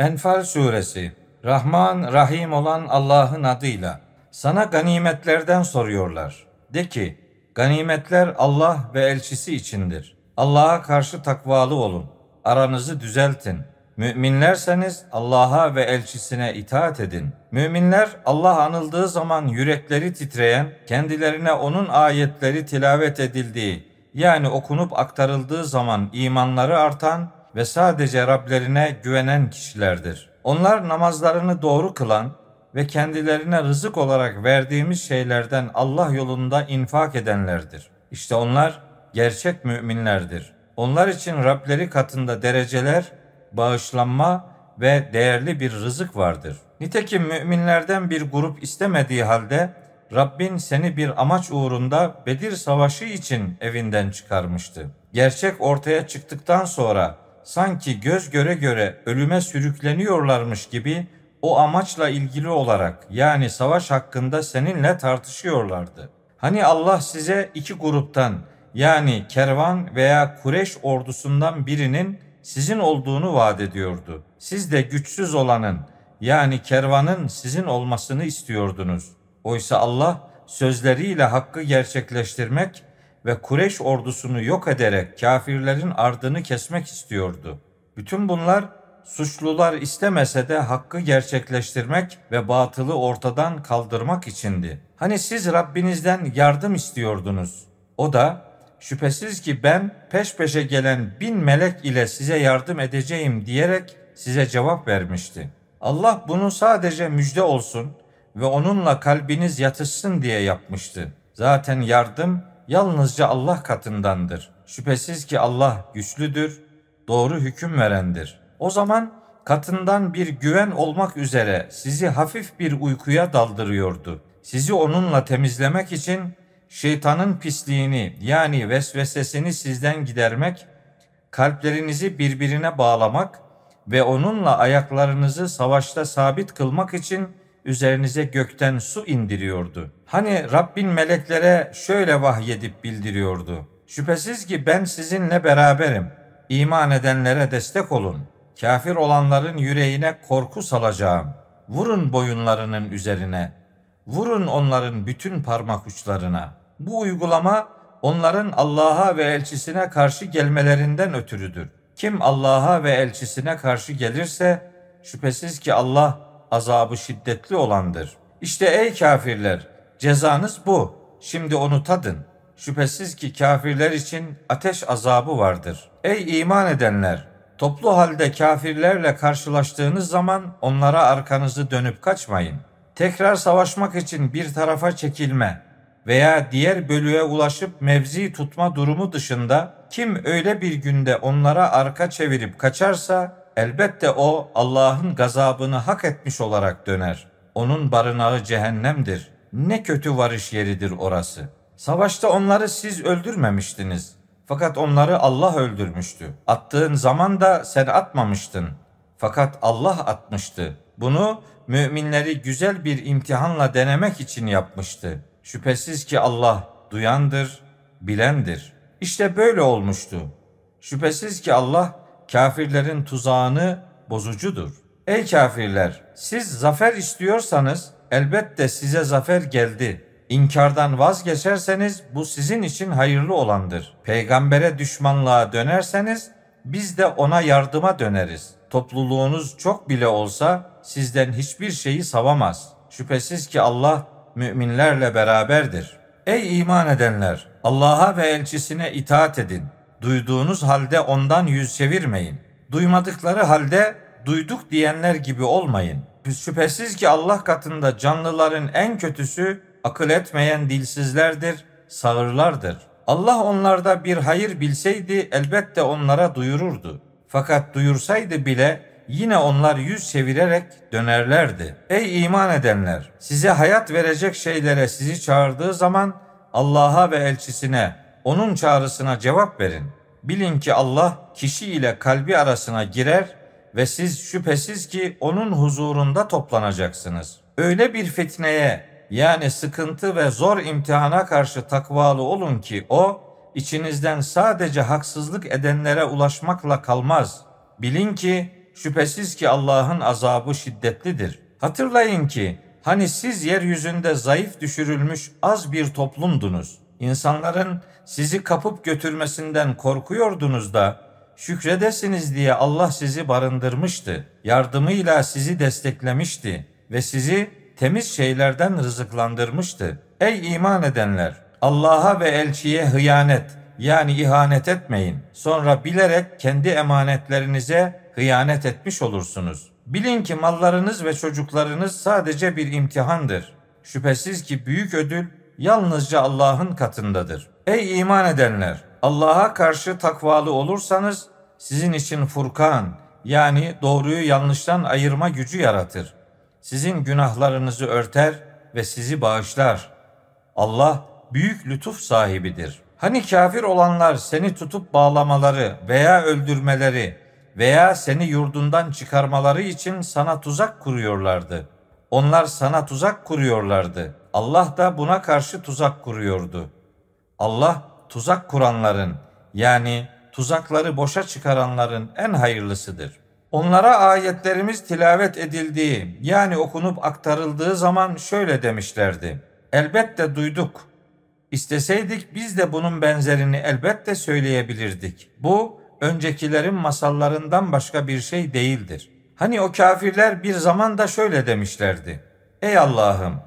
Enfal suresi Rahman Rahim olan Allah'ın adıyla sana ganimetlerden soruyorlar. De ki ganimetler Allah ve elçisi içindir. Allah'a karşı takvalı olun. Aranızı düzeltin. Müminlerseniz Allah'a ve elçisine itaat edin. Müminler Allah anıldığı zaman yürekleri titreyen, kendilerine onun ayetleri tilavet edildiği, yani okunup aktarıldığı zaman imanları artan ve sadece Rablerine güvenen kişilerdir. Onlar namazlarını doğru kılan ve kendilerine rızık olarak verdiğimiz şeylerden Allah yolunda infak edenlerdir. İşte onlar gerçek müminlerdir. Onlar için Rableri katında dereceler, bağışlanma ve değerli bir rızık vardır. Nitekim müminlerden bir grup istemediği halde Rabbin seni bir amaç uğrunda Bedir Savaşı için evinden çıkarmıştı. Gerçek ortaya çıktıktan sonra sanki göz göre göre ölüme sürükleniyorlarmış gibi o amaçla ilgili olarak yani savaş hakkında seninle tartışıyorlardı. Hani Allah size iki gruptan yani kervan veya Kureş ordusundan birinin sizin olduğunu vaat ediyordu. Siz de güçsüz olanın yani kervanın sizin olmasını istiyordunuz. Oysa Allah sözleriyle hakkı gerçekleştirmek ve Kureş ordusunu yok ederek kafirlerin ardını kesmek istiyordu. Bütün bunlar suçlular istemese de hakkı gerçekleştirmek ve batılı ortadan kaldırmak içindi. Hani siz Rabbinizden yardım istiyordunuz. O da şüphesiz ki ben peş peşe gelen bin melek ile size yardım edeceğim diyerek size cevap vermişti. Allah bunu sadece müjde olsun ve onunla kalbiniz yatışsın diye yapmıştı. Zaten yardım yalnızca Allah katındandır. Şüphesiz ki Allah güçlüdür, doğru hüküm verendir. O zaman katından bir güven olmak üzere sizi hafif bir uykuya daldırıyordu. Sizi onunla temizlemek için şeytanın pisliğini yani vesvesesini sizden gidermek, kalplerinizi birbirine bağlamak ve onunla ayaklarınızı savaşta sabit kılmak için üzerinize gökten su indiriyordu. Hani Rabbin meleklere şöyle vahyedip bildiriyordu. Şüphesiz ki ben sizinle beraberim. İman edenlere destek olun. Kafir olanların yüreğine korku salacağım. Vurun boyunlarının üzerine. Vurun onların bütün parmak uçlarına. Bu uygulama onların Allah'a ve elçisine karşı gelmelerinden ötürüdür. Kim Allah'a ve elçisine karşı gelirse şüphesiz ki Allah azabı şiddetli olandır. İşte ey kafirler cezanız bu. Şimdi onu tadın. Şüphesiz ki kafirler için ateş azabı vardır. Ey iman edenler toplu halde kafirlerle karşılaştığınız zaman onlara arkanızı dönüp kaçmayın. Tekrar savaşmak için bir tarafa çekilme veya diğer bölüğe ulaşıp mevzi tutma durumu dışında kim öyle bir günde onlara arka çevirip kaçarsa elbette o Allah'ın gazabını hak etmiş olarak döner. Onun barınağı cehennemdir. Ne kötü varış yeridir orası. Savaşta onları siz öldürmemiştiniz. Fakat onları Allah öldürmüştü. Attığın zaman da sen atmamıştın. Fakat Allah atmıştı. Bunu müminleri güzel bir imtihanla denemek için yapmıştı. Şüphesiz ki Allah duyandır, bilendir. İşte böyle olmuştu. Şüphesiz ki Allah kafirlerin tuzağını bozucudur. Ey kafirler, siz zafer istiyorsanız elbette size zafer geldi. İnkardan vazgeçerseniz bu sizin için hayırlı olandır. Peygambere düşmanlığa dönerseniz biz de ona yardıma döneriz. Topluluğunuz çok bile olsa sizden hiçbir şeyi savamaz. Şüphesiz ki Allah müminlerle beraberdir. Ey iman edenler! Allah'a ve elçisine itaat edin. Duyduğunuz halde ondan yüz çevirmeyin. Duymadıkları halde duyduk diyenler gibi olmayın. Şüphesiz ki Allah katında canlıların en kötüsü akıl etmeyen dilsizlerdir, sağırlardır. Allah onlarda bir hayır bilseydi elbette onlara duyururdu. Fakat duyursaydı bile yine onlar yüz çevirerek dönerlerdi. Ey iman edenler! Size hayat verecek şeylere sizi çağırdığı zaman Allah'a ve elçisine, onun çağrısına cevap verin. Bilin ki Allah kişi ile kalbi arasına girer ve siz şüphesiz ki onun huzurunda toplanacaksınız. Öyle bir fitneye yani sıkıntı ve zor imtihana karşı takvalı olun ki o içinizden sadece haksızlık edenlere ulaşmakla kalmaz. Bilin ki şüphesiz ki Allah'ın azabı şiddetlidir. Hatırlayın ki hani siz yeryüzünde zayıf düşürülmüş az bir toplumdunuz. İnsanların sizi kapıp götürmesinden korkuyordunuz da şükredesiniz diye Allah sizi barındırmıştı. Yardımıyla sizi desteklemişti ve sizi temiz şeylerden rızıklandırmıştı. Ey iman edenler! Allah'a ve elçiye hıyanet yani ihanet etmeyin. Sonra bilerek kendi emanetlerinize hıyanet etmiş olursunuz. Bilin ki mallarınız ve çocuklarınız sadece bir imtihandır. Şüphesiz ki büyük ödül yalnızca Allah'ın katındadır. Ey iman edenler! Allah'a karşı takvalı olursanız sizin için Furkan yani doğruyu yanlıştan ayırma gücü yaratır. Sizin günahlarınızı örter ve sizi bağışlar. Allah büyük lütuf sahibidir. Hani kafir olanlar seni tutup bağlamaları veya öldürmeleri veya seni yurdundan çıkarmaları için sana tuzak kuruyorlardı. Onlar sana tuzak kuruyorlardı. Allah da buna karşı tuzak kuruyordu. Allah tuzak kuranların yani tuzakları boşa çıkaranların en hayırlısıdır. Onlara ayetlerimiz tilavet edildiği yani okunup aktarıldığı zaman şöyle demişlerdi. Elbette duyduk. İsteseydik biz de bunun benzerini elbette söyleyebilirdik. Bu öncekilerin masallarından başka bir şey değildir. Hani o kafirler bir zaman da şöyle demişlerdi. Ey Allah'ım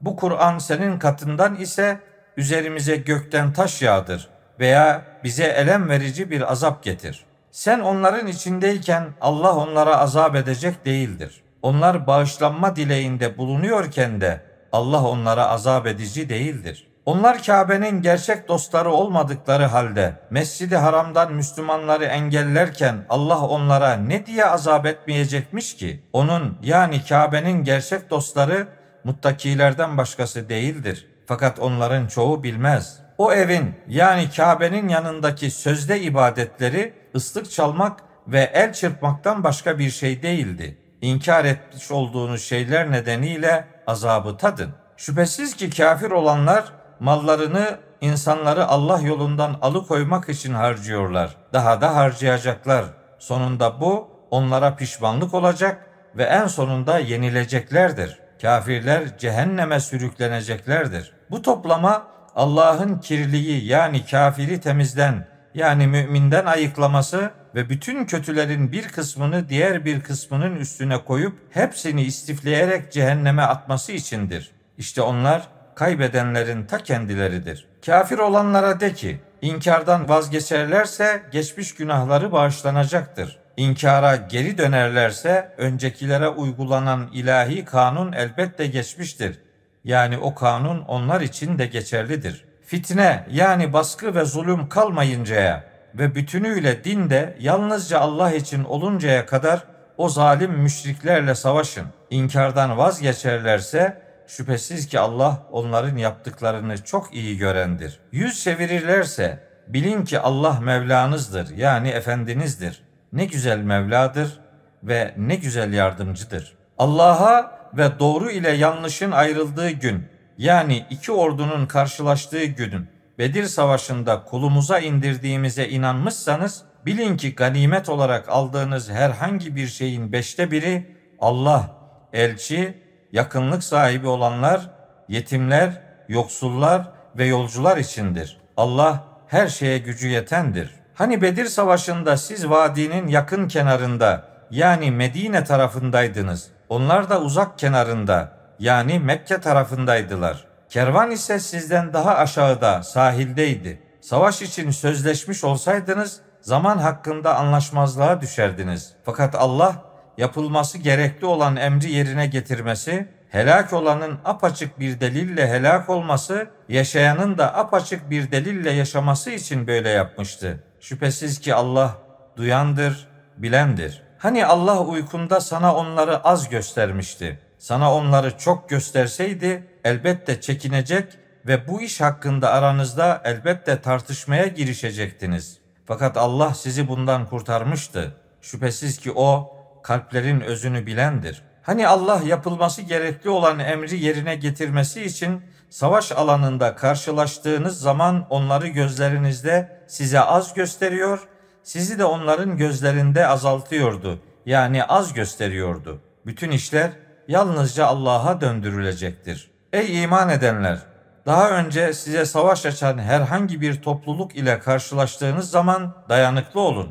bu Kur'an senin katından ise üzerimize gökten taş yağdır veya bize elem verici bir azap getir. Sen onların içindeyken Allah onlara azap edecek değildir. Onlar bağışlanma dileğinde bulunuyorken de Allah onlara azap edici değildir. Onlar Kabe'nin gerçek dostları olmadıkları halde Mescid-i Haram'dan Müslümanları engellerken Allah onlara ne diye azap etmeyecekmiş ki? Onun yani Kabe'nin gerçek dostları muttakilerden başkası değildir. Fakat onların çoğu bilmez. O evin yani Kabe'nin yanındaki sözde ibadetleri ıslık çalmak ve el çırpmaktan başka bir şey değildi. İnkar etmiş olduğunuz şeyler nedeniyle azabı tadın. Şüphesiz ki kafir olanlar mallarını insanları Allah yolundan alıkoymak için harcıyorlar. Daha da harcayacaklar. Sonunda bu onlara pişmanlık olacak ve en sonunda yenileceklerdir. Kafirler cehenneme sürükleneceklerdir. Bu toplama Allah'ın kirliyi yani kafiri temizden yani müminden ayıklaması ve bütün kötülerin bir kısmını diğer bir kısmının üstüne koyup hepsini istifleyerek cehenneme atması içindir. İşte onlar kaybedenlerin ta kendileridir. Kafir olanlara de ki, inkardan vazgeçerlerse geçmiş günahları bağışlanacaktır. İnkara geri dönerlerse öncekilere uygulanan ilahi kanun elbette geçmiştir. Yani o kanun onlar için de geçerlidir. Fitne yani baskı ve zulüm kalmayıncaya ve bütünüyle dinde yalnızca Allah için oluncaya kadar o zalim müşriklerle savaşın. İnkardan vazgeçerlerse şüphesiz ki Allah onların yaptıklarını çok iyi görendir. Yüz çevirirlerse bilin ki Allah Mevlanızdır yani efendinizdir. Ne güzel Mevladır ve ne güzel yardımcıdır. Allah'a ve doğru ile yanlışın ayrıldığı gün yani iki ordunun karşılaştığı günün Bedir Savaşı'nda kulumuza indirdiğimize inanmışsanız bilin ki ganimet olarak aldığınız herhangi bir şeyin beşte biri Allah, elçi, yakınlık sahibi olanlar, yetimler, yoksullar ve yolcular içindir. Allah her şeye gücü yetendir. Hani Bedir Savaşı'nda siz vadinin yakın kenarında yani Medine tarafındaydınız. Onlar da uzak kenarında yani Mekke tarafındaydılar. Kervan ise sizden daha aşağıda sahildeydi. Savaş için sözleşmiş olsaydınız zaman hakkında anlaşmazlığa düşerdiniz. Fakat Allah yapılması gerekli olan emri yerine getirmesi, helak olanın apaçık bir delille helak olması, yaşayanın da apaçık bir delille yaşaması için böyle yapmıştı. Şüphesiz ki Allah duyandır, bilendir. Hani Allah uykunda sana onları az göstermişti. Sana onları çok gösterseydi elbette çekinecek ve bu iş hakkında aranızda elbette tartışmaya girişecektiniz. Fakat Allah sizi bundan kurtarmıştı. Şüphesiz ki o kalplerin özünü bilendir. Hani Allah yapılması gerekli olan emri yerine getirmesi için savaş alanında karşılaştığınız zaman onları gözlerinizde size az gösteriyor, sizi de onların gözlerinde azaltıyordu. yani az gösteriyordu. Bütün işler yalnızca Allah'a döndürülecektir. Ey iman edenler! Daha önce size savaş açan herhangi bir topluluk ile karşılaştığınız zaman dayanıklı olun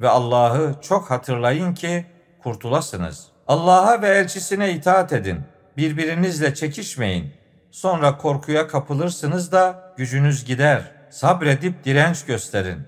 ve Allah'ı çok hatırlayın ki kurtulasınız. Allah'a ve elçisine itaat edin. Birbirinizle çekişmeyin. Sonra korkuya kapılırsınız da gücünüz gider. Sabredip direnç gösterin.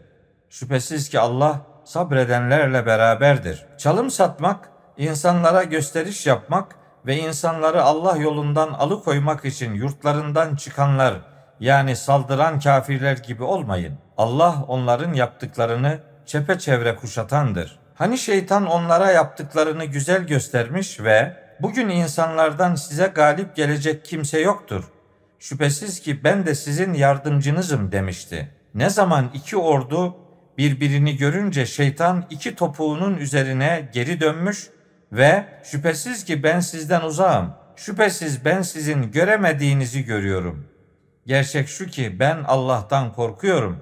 Şüphesiz ki Allah sabredenlerle beraberdir. Çalım satmak, insanlara gösteriş yapmak ve insanları Allah yolundan alıkoymak için yurtlarından çıkanlar yani saldıran kafirler gibi olmayın. Allah onların yaptıklarını çepeçevre kuşatandır. Hani şeytan onlara yaptıklarını güzel göstermiş ve bugün insanlardan size galip gelecek kimse yoktur. Şüphesiz ki ben de sizin yardımcınızım demişti. Ne zaman iki ordu birbirini görünce şeytan iki topuğunun üzerine geri dönmüş ve şüphesiz ki ben sizden uzağım. Şüphesiz ben sizin göremediğinizi görüyorum. Gerçek şu ki ben Allah'tan korkuyorum.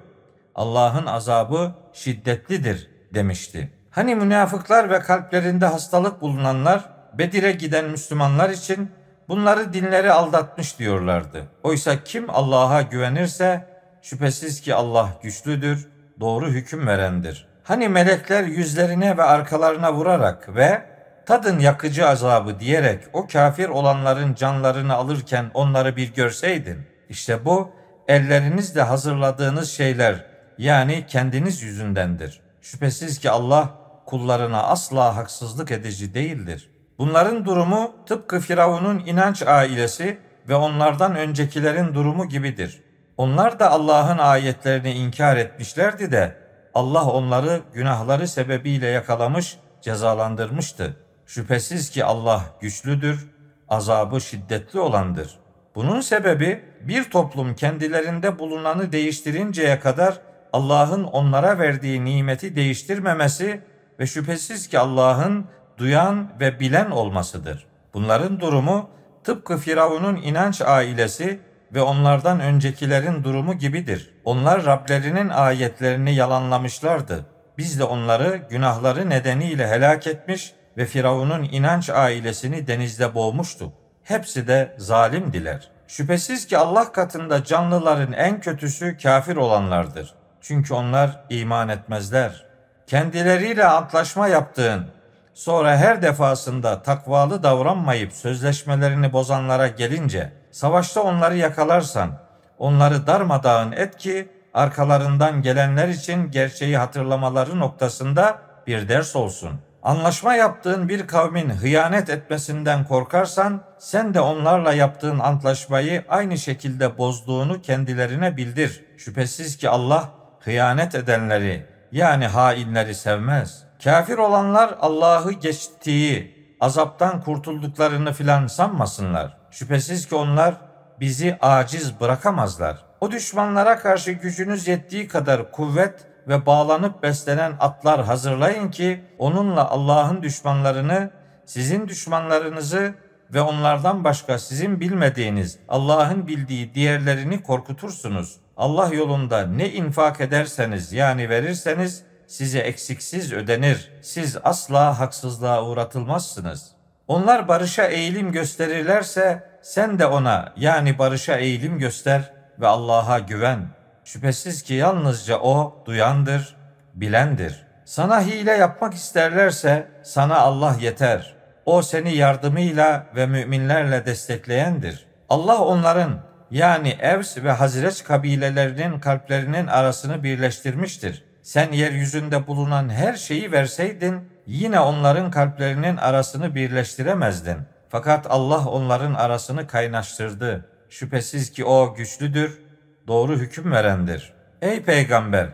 Allah'ın azabı şiddetlidir demişti. Hani münafıklar ve kalplerinde hastalık bulunanlar Bedir'e giden Müslümanlar için bunları dinleri aldatmış diyorlardı. Oysa kim Allah'a güvenirse şüphesiz ki Allah güçlüdür, doğru hüküm verendir. Hani melekler yüzlerine ve arkalarına vurarak ve tadın yakıcı azabı diyerek o kafir olanların canlarını alırken onları bir görseydin. İşte bu ellerinizle hazırladığınız şeyler yani kendiniz yüzündendir. Şüphesiz ki Allah kullarına asla haksızlık edici değildir. Bunların durumu tıpkı Firavun'un inanç ailesi ve onlardan öncekilerin durumu gibidir. Onlar da Allah'ın ayetlerini inkar etmişlerdi de Allah onları günahları sebebiyle yakalamış, cezalandırmıştı. Şüphesiz ki Allah güçlüdür, azabı şiddetli olandır. Bunun sebebi bir toplum kendilerinde bulunanı değiştirinceye kadar Allah'ın onlara verdiği nimeti değiştirmemesi ve şüphesiz ki Allah'ın duyan ve bilen olmasıdır. Bunların durumu tıpkı Firavun'un inanç ailesi ve onlardan öncekilerin durumu gibidir. Onlar Rablerinin ayetlerini yalanlamışlardı. Biz de onları günahları nedeniyle helak etmiş ve Firavun'un inanç ailesini denizde boğmuştuk. Hepsi de zalimdiler. Şüphesiz ki Allah katında canlıların en kötüsü kafir olanlardır. Çünkü onlar iman etmezler. Kendileriyle antlaşma yaptığın, sonra her defasında takvalı davranmayıp sözleşmelerini bozanlara gelince, savaşta onları yakalarsan, onları darmadağın et ki, arkalarından gelenler için gerçeği hatırlamaları noktasında bir ders olsun. Anlaşma yaptığın bir kavmin hıyanet etmesinden korkarsan, sen de onlarla yaptığın antlaşmayı aynı şekilde bozduğunu kendilerine bildir. Şüphesiz ki Allah hıyanet edenleri yani hainleri sevmez. Kafir olanlar Allah'ı geçtiği, azaptan kurtulduklarını filan sanmasınlar. Şüphesiz ki onlar bizi aciz bırakamazlar. O düşmanlara karşı gücünüz yettiği kadar kuvvet ve bağlanıp beslenen atlar hazırlayın ki onunla Allah'ın düşmanlarını, sizin düşmanlarınızı ve onlardan başka sizin bilmediğiniz Allah'ın bildiği diğerlerini korkutursunuz. Allah yolunda ne infak ederseniz yani verirseniz size eksiksiz ödenir. Siz asla haksızlığa uğratılmazsınız. Onlar barışa eğilim gösterirlerse sen de ona yani barışa eğilim göster ve Allah'a güven. Şüphesiz ki yalnızca o duyandır, bilendir. Sana hile yapmak isterlerse sana Allah yeter. O seni yardımıyla ve müminlerle destekleyendir. Allah onların yani Evs ve Hazreç kabilelerinin kalplerinin arasını birleştirmiştir. Sen yeryüzünde bulunan her şeyi verseydin yine onların kalplerinin arasını birleştiremezdin. Fakat Allah onların arasını kaynaştırdı. Şüphesiz ki o güçlüdür, doğru hüküm verendir. Ey peygamber,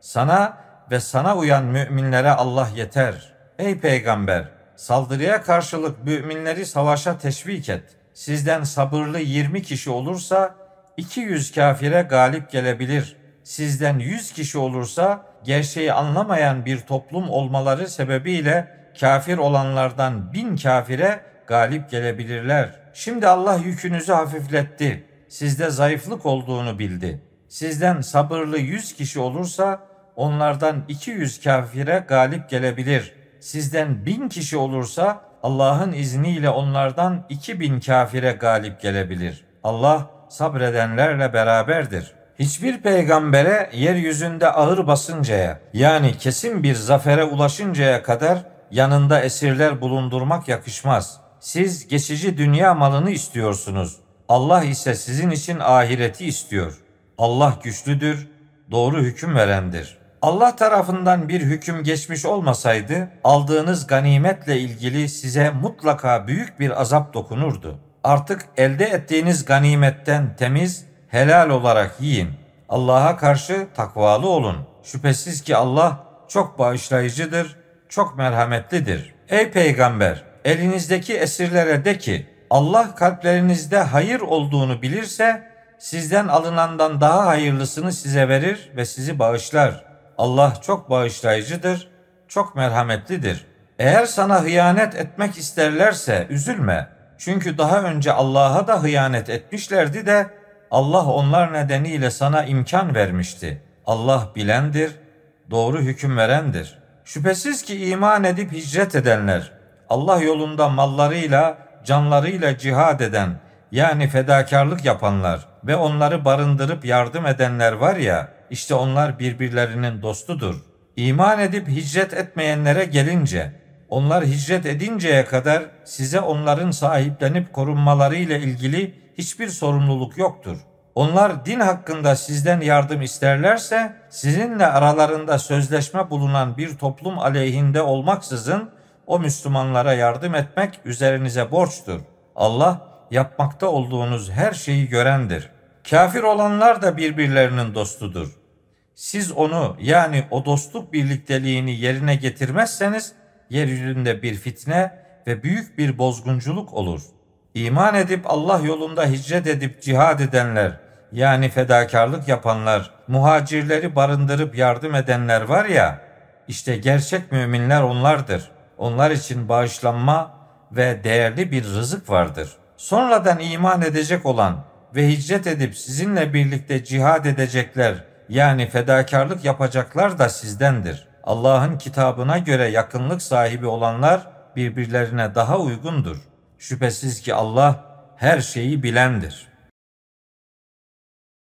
sana ve sana uyan müminlere Allah yeter. Ey peygamber, saldırıya karşılık müminleri savaşa teşvik et.'' sizden sabırlı 20 kişi olursa 200 kafire galip gelebilir. Sizden 100 kişi olursa gerçeği anlamayan bir toplum olmaları sebebiyle kafir olanlardan bin kafire galip gelebilirler. Şimdi Allah yükünüzü hafifletti. Sizde zayıflık olduğunu bildi. Sizden sabırlı 100 kişi olursa onlardan 200 kafire galip gelebilir. sizden bin kişi olursa Allah'ın izniyle onlardan iki bin kafire galip gelebilir. Allah sabredenlerle beraberdir. Hiçbir peygambere yeryüzünde ağır basıncaya yani kesin bir zafere ulaşıncaya kadar yanında esirler bulundurmak yakışmaz. Siz geçici dünya malını istiyorsunuz. Allah ise sizin için ahireti istiyor. Allah güçlüdür, doğru hüküm verendir. Allah tarafından bir hüküm geçmiş olmasaydı aldığınız ganimetle ilgili size mutlaka büyük bir azap dokunurdu. Artık elde ettiğiniz ganimetten temiz, helal olarak yiyin. Allah'a karşı takvalı olun. Şüphesiz ki Allah çok bağışlayıcıdır, çok merhametlidir. Ey peygamber, elinizdeki esirlere de ki Allah kalplerinizde hayır olduğunu bilirse sizden alınandan daha hayırlısını size verir ve sizi bağışlar. Allah çok bağışlayıcıdır, çok merhametlidir. Eğer sana hıyanet etmek isterlerse üzülme. Çünkü daha önce Allah'a da hıyanet etmişlerdi de Allah onlar nedeniyle sana imkan vermişti. Allah bilendir, doğru hüküm verendir. Şüphesiz ki iman edip hicret edenler, Allah yolunda mallarıyla, canlarıyla cihad eden, yani fedakarlık yapanlar ve onları barındırıp yardım edenler var ya, işte onlar birbirlerinin dostudur. İman edip hicret etmeyenlere gelince, onlar hicret edinceye kadar size onların sahiplenip korunmaları ile ilgili hiçbir sorumluluk yoktur. Onlar din hakkında sizden yardım isterlerse sizinle aralarında sözleşme bulunan bir toplum aleyhinde olmaksızın o Müslümanlara yardım etmek üzerinize borçtur. Allah yapmakta olduğunuz her şeyi görendir. Kafir olanlar da birbirlerinin dostudur. Siz onu yani o dostluk birlikteliğini yerine getirmezseniz yeryüzünde bir fitne ve büyük bir bozgunculuk olur. İman edip Allah yolunda hicret edip cihad edenler yani fedakarlık yapanlar, muhacirleri barındırıp yardım edenler var ya, işte gerçek müminler onlardır. Onlar için bağışlanma ve değerli bir rızık vardır. Sonradan iman edecek olan ve hicret edip sizinle birlikte cihad edecekler yani fedakarlık yapacaklar da sizdendir. Allah'ın kitabına göre yakınlık sahibi olanlar birbirlerine daha uygundur. Şüphesiz ki Allah her şeyi bilendir.''